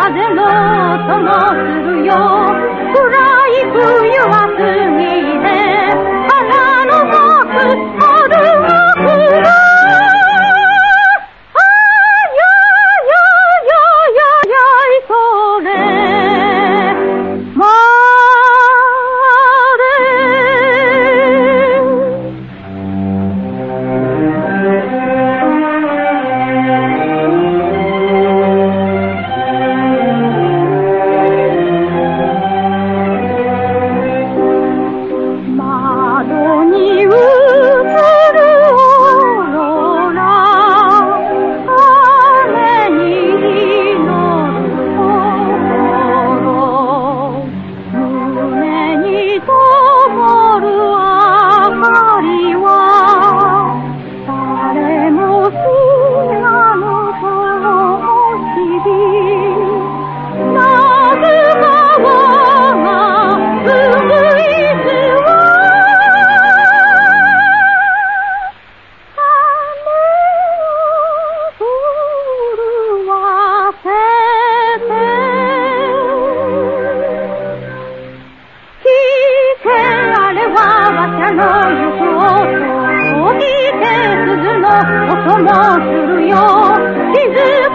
風の音もするよ。暗い冬は過ぎて音を聞いて